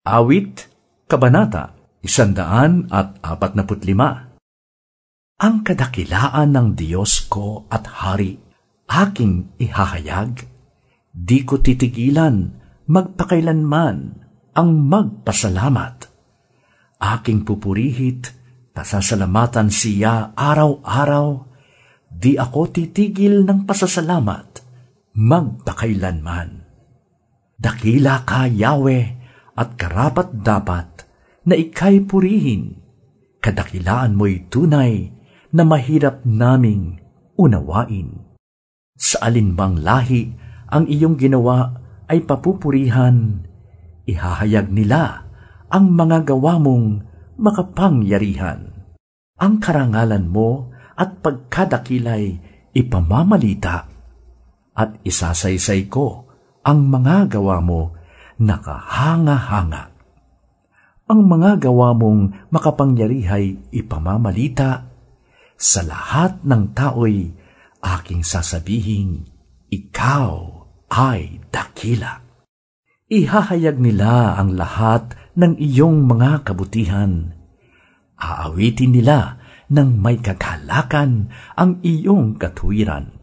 Awit, Kabanata, Isandaan at apat lima. Ang kadakilaan ng Diyos ko at Hari, aking ihahayag, di ko titigilan magpakailanman ang magpasalamat. Aking pupurihit, pasasalamatan siya araw-araw, di ako titigil ng pasasalamat magpakailanman. Dakila ka, Yahweh, at karapat dapat na ikay purihin. Kadakilaan mo'y tunay na mahirap naming unawain. Sa alinbang lahi ang iyong ginawa ay papupurihan, ihahayag nila ang mga gawa mong makapangyarihan. Ang karangalan mo at pagkadakilay ipamamalita at isasaysay ko ang mga gawa mo nakahanga-hanga. Ang mga gawa mong makapangyarihay ipamamalita, sa lahat ng tao'y aking sasabihin, ikaw ay dakila. Ihahayag nila ang lahat ng iyong mga kabutihan. Aawitin nila ng may kagalakan ang iyong katuwiran.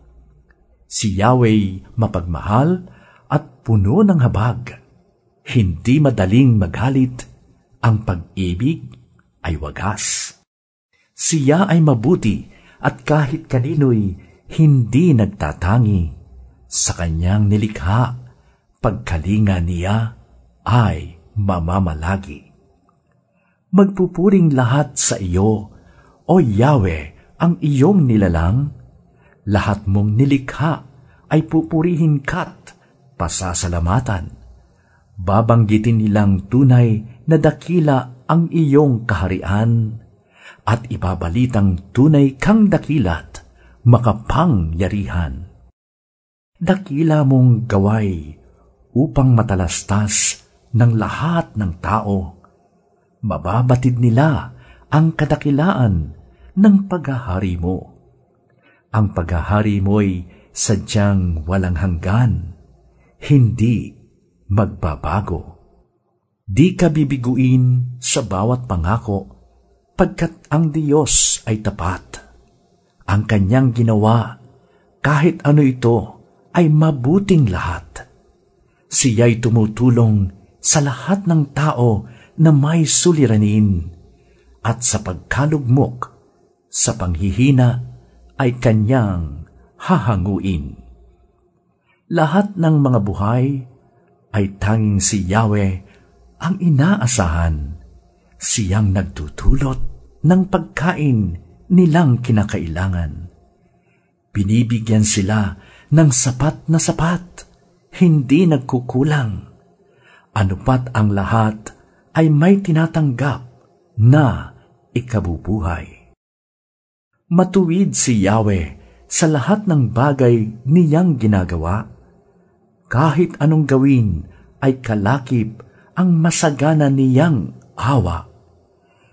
Si Yahweh mapagmahal at puno ng habag hindi madaling magalit, ang pag-ibig ay wagas. Siya ay mabuti at kahit kanino'y hindi nagtatangi. Sa kanyang nilikha, pagkalinga niya ay mamamalagi. Magpupuring lahat sa iyo, O Yahweh, ang iyong nilalang, lahat mong nilikha ay pupurihin kat pasasalamatan babanggitin nilang tunay na dakila ang iyong kaharian at ibabalitang tunay kang dakilat makapangyarihan. Dakila mong gaway upang matalastas ng lahat ng tao. Mababatid nila ang kadakilaan ng paghahari mo. Ang paghahari mo'y sadyang walang hanggan, hindi magbabago. Di ka bibiguin sa bawat pangako, pagkat ang Diyos ay tapat. Ang kanyang ginawa, kahit ano ito, ay mabuting lahat. Siya'y tumutulong sa lahat ng tao na may suliranin at sa pagkalugmok, sa panghihina ay kanyang hahanguin. Lahat ng mga buhay ay tanging si Yahweh ang inaasahan. Siyang nagtutulot ng pagkain nilang kinakailangan. Binibigyan sila ng sapat na sapat, hindi nagkukulang. Anupat ang lahat ay may tinatanggap na ikabubuhay. Matuwid si Yahweh sa lahat ng bagay niyang ginagawa kahit anong gawin ay kalakip ang masagana niyang awa.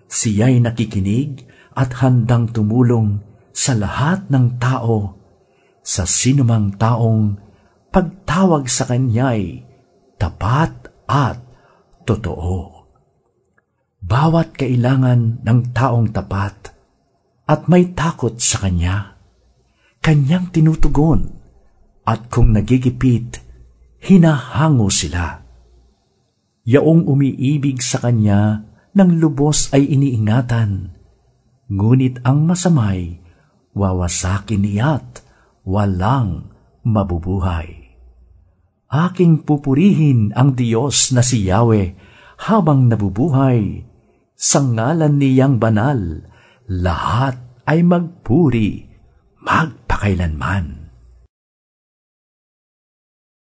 Siya'y nakikinig at handang tumulong sa lahat ng tao, sa sinumang taong pagtawag sa kanya'y tapat at totoo. Bawat kailangan ng taong tapat at may takot sa kanya, kanyang tinutugon at kung nagigipit hinahango sila. Yaong umiibig sa kanya ng lubos ay iniingatan, ngunit ang masamay wawasakin niya't walang mabubuhay. Aking pupurihin ang Diyos na si Yahweh habang nabubuhay. Sa ngalan niyang banal, lahat ay magpuri magpakailanman.